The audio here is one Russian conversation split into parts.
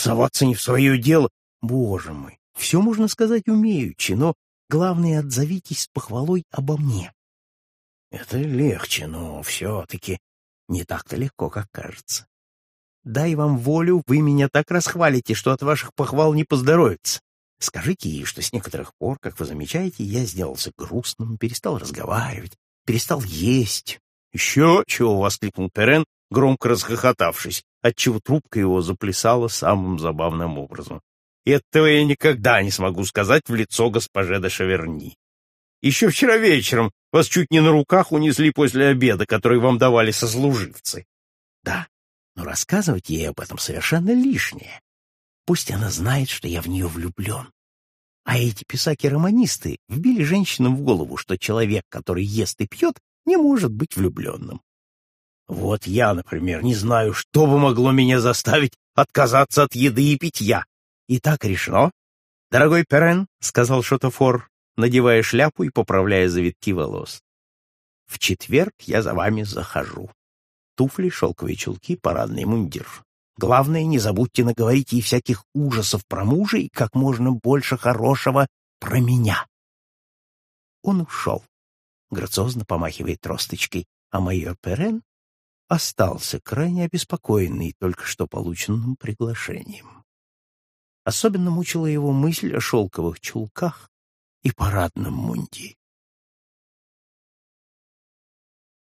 соваться не в свое дело. Боже мой, все можно сказать умеючи, но главное, отзовитесь с похвалой обо мне. Это легче, но все-таки не так-то легко, как кажется. Дай вам волю, вы меня так расхвалите, что от ваших похвал не поздоровится. Скажите ей, что с некоторых пор, как вы замечаете, я сделался грустным, перестал разговаривать, перестал есть. Еще чего воскликнул Перен, громко расхохотавшись, отчего трубка его заплясала самым забавным образом. Этого я никогда не смогу сказать в лицо госпоже де Шаверни. Еще вчера вечером вас чуть не на руках унесли после обеда, который вам давали сослуживцы. Да, но рассказывать ей об этом совершенно лишнее. Пусть она знает, что я в нее влюблен. А эти писаки-романисты вбили женщинам в голову, что человек, который ест и пьет, не может быть влюбленным. Вот я, например, не знаю, что бы могло меня заставить отказаться от еды и питья. И так решено. Дорогой Перен, — сказал Шотофор, надевая шляпу и поправляя завитки волос. В четверг я за вами захожу. Туфли, шелковые чулки, парадный мундир. Главное, не забудьте наговорить ей всяких ужасов про мужа и как можно больше хорошего про меня. Он ушел, грациозно помахивая тросточкой, а майор Перен остался крайне обеспокоенный только что полученным приглашением. Особенно мучила его мысль о шелковых чулках и парадном мунде.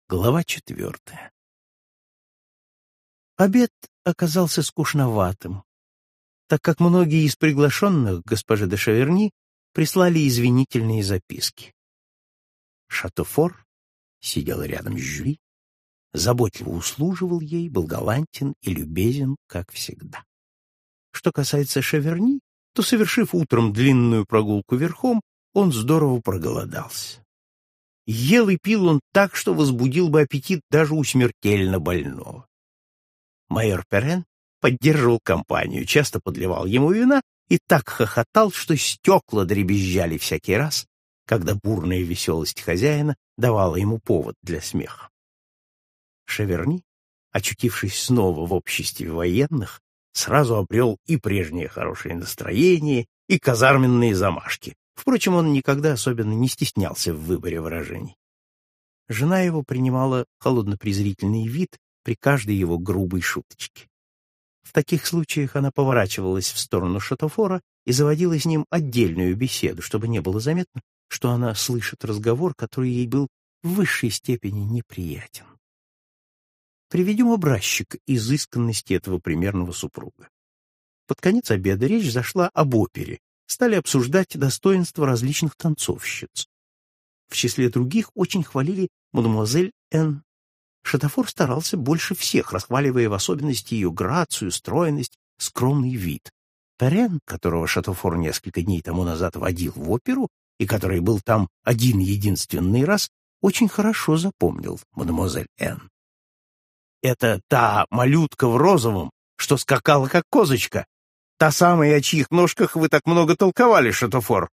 Глава четвертая Обед оказался скучноватым, так как многие из приглашенных госпожи де Шаверни прислали извинительные записки. Шатофор сидел рядом с Жюли заботливо услуживал ей, был галантен и любезен, как всегда. Что касается Шаверни, то, совершив утром длинную прогулку верхом, он здорово проголодался. Ел и пил он так, что возбудил бы аппетит даже у смертельно больного. Майор Перен поддерживал компанию, часто подливал ему вина и так хохотал, что стекла дребезжали всякий раз, когда бурная веселость хозяина давала ему повод для смеха. Шеверни, очутившись снова в обществе военных, сразу обрел и прежнее хорошее настроение, и казарменные замашки. Впрочем, он никогда особенно не стеснялся в выборе выражений. Жена его принимала холодно-презрительный вид при каждой его грубой шуточке. В таких случаях она поворачивалась в сторону Шатофора и заводила с ним отдельную беседу, чтобы не было заметно, что она слышит разговор, который ей был в высшей степени неприятен. Приведем образчик изысканности этого примерного супруга. Под конец обеда речь зашла об опере, стали обсуждать достоинства различных танцовщиц. В числе других очень хвалили мадемуазель Н. Шатафор старался больше всех, расхваливая в особенности ее грацию, стройность, скромный вид. Перен, которого Шатафор несколько дней тому назад водил в оперу и который был там один единственный раз, очень хорошо запомнил мадемуазель Н. Это та малютка в розовом, что скакала как козочка. Та самая, о чьих ножках вы так много толковали, Шатофор.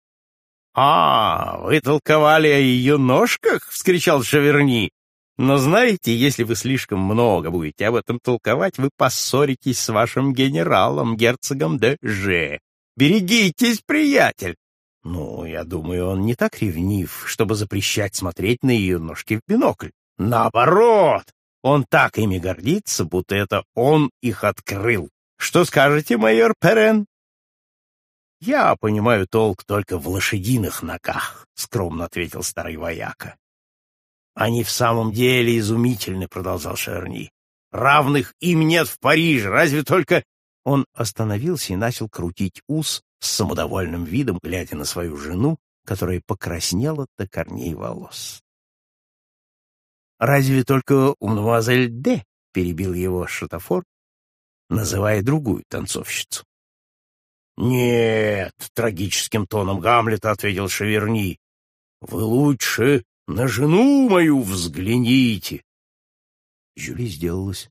— А, вы толковали о ее ножках? — вскричал Шаверни. — Но знаете, если вы слишком много будете об этом толковать, вы поссоритесь с вашим генералом, герцогом де Ж. Берегитесь, приятель! Ну, я думаю, он не так ревнив, чтобы запрещать смотреть на ее ножки в бинокль. Наоборот, он так ими гордится, будто это он их открыл. Что скажете, майор Перен? — Я понимаю толк только в лошадиных ногах, — скромно ответил старый вояка. — Они в самом деле изумительны, — продолжал Шерни. — Равных им нет в Париже, разве только... Он остановился и начал крутить ус с самодовольным видом, глядя на свою жену, которая покраснела до корней волос. Разве только у мадемуазель Д, — перебил его Шатафор, называя другую танцовщицу. «Нет», — трагическим тоном Гамлета ответил Шаверни, — «вы лучше на жену мою взгляните». Жюли сделалась